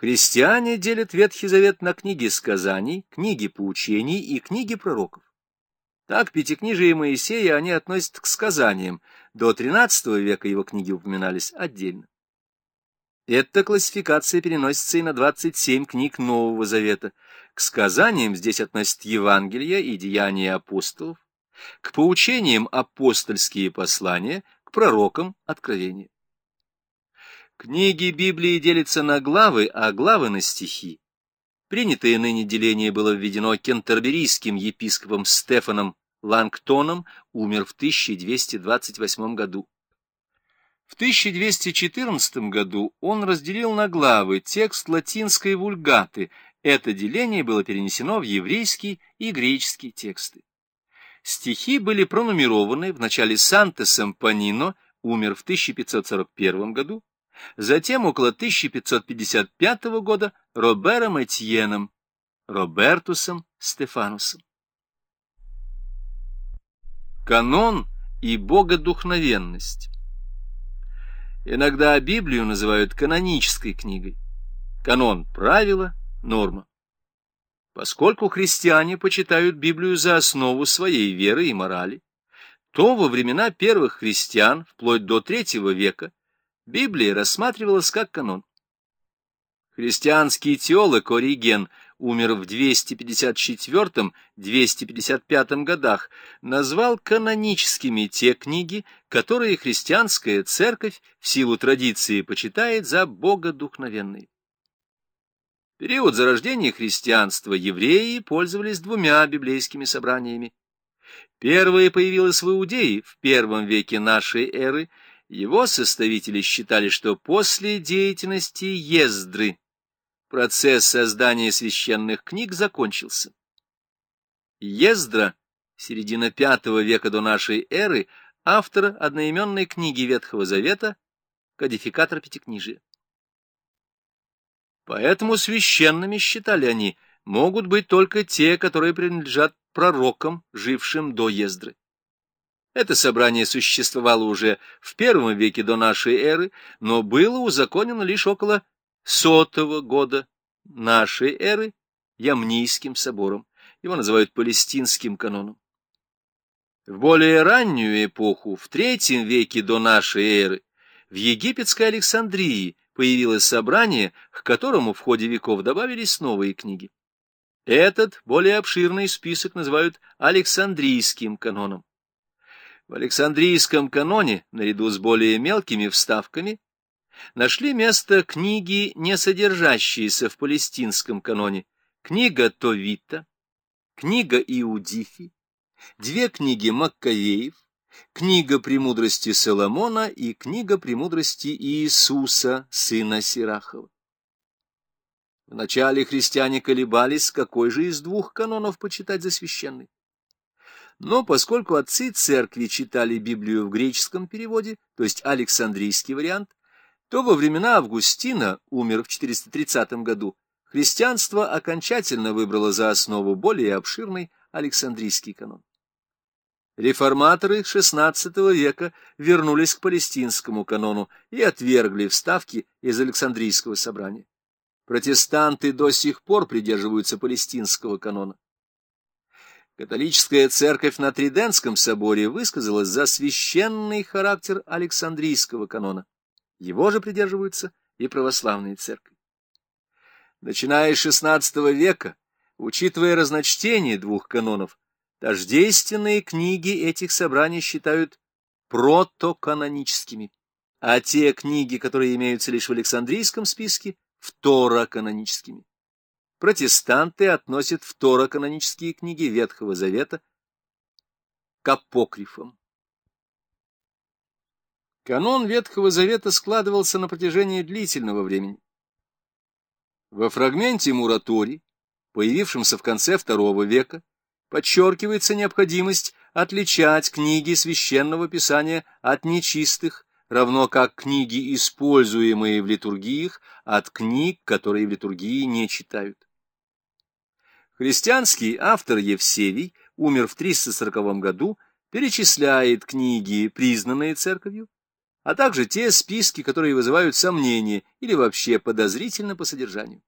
Христиане делят Ветхий Завет на книги сказаний, книги поучений и книги пророков. Так Пятикнижие Моисея они относят к сказаниям, до XIII века его книги упоминались отдельно. Эта классификация переносится и на 27 книг Нового Завета. К сказаниям здесь относят Евангелия и Деяния апостолов, к поучениям апостольские послания, к пророкам откровения. Книги Библии делятся на главы, а главы на стихи. Принятое ныне деление было введено кентерберийским епископом Стефаном Лангтоном, умер в 1228 году. В 1214 году он разделил на главы текст латинской вульгаты. Это деление было перенесено в еврейский и греческий тексты. Стихи были пронумерованы в начале Сантесом Панино, умер в 1541 году, Затем около 1555 года Робером Этьеном, Робертусом Стефанусом. Канон и богодухновенность. Иногда Библию называют канонической книгой. Канон – правило, норма. Поскольку христиане почитают Библию за основу своей веры и морали, то во времена первых христиан, вплоть до третьего века, Библия рассматривалась как канон. Христианский теолог Ориген умер в 254-255 годах, назвал каноническими те книги, которые христианская церковь в силу традиции почитает за богодухновенные. В период зарождения христианства евреи пользовались двумя библейскими собраниями. Первое появилось в Иудее в первом веке нашей эры – его составители считали, что после деятельности Ездры процесс создания священных книг закончился. Ездра, середина V века до нашей эры, автор одноименной книги Ветхого Завета, кодификатор Пятикнижия. Поэтому священными, считали они, могут быть только те, которые принадлежат пророкам, жившим до Ездры. Это собрание существовало уже в первом веке до нашей эры, но было узаконено лишь около сотого года нашей эры Ямнийским собором. Его называют Палестинским каноном. В более раннюю эпоху, в третьем веке до нашей эры, в египетской Александрии появилось собрание, к которому в ходе веков добавились новые книги. Этот более обширный список называют Александрийским каноном. В Александрийском каноне, наряду с более мелкими вставками, нашли место книги, не содержащиеся в палестинском каноне. Книга Товита, книга Иудифи, две книги Маккавеев, книга «Премудрости Соломона» и книга «Премудрости Иисуса, сына Сирахова». Вначале христиане колебались, какой же из двух канонов почитать за священный. Но поскольку отцы церкви читали Библию в греческом переводе, то есть Александрийский вариант, то во времена Августина, умер в 430 году, христианство окончательно выбрало за основу более обширный Александрийский канон. Реформаторы XVI века вернулись к палестинскому канону и отвергли вставки из Александрийского собрания. Протестанты до сих пор придерживаются палестинского канона. Католическая церковь на Триденском соборе высказалась за священный характер Александрийского канона. Его же придерживаются и православные церкви. Начиная с XVI века, учитывая разночтение двух канонов, тождественные книги этих собраний считают протоканоническими, а те книги, которые имеются лишь в Александрийском списке, второканоническими протестанты относят второканонические книги Ветхого Завета к апокрифам. Канон Ветхого Завета складывался на протяжении длительного времени. Во фрагменте Муратори, появившемся в конце II века, подчеркивается необходимость отличать книги священного писания от нечистых, равно как книги, используемые в литургиях, от книг, которые в литургии не читают. Христианский автор Евсевий умер в 340 году, перечисляет книги, признанные церковью, а также те списки, которые вызывают сомнения или вообще подозрительно по содержанию.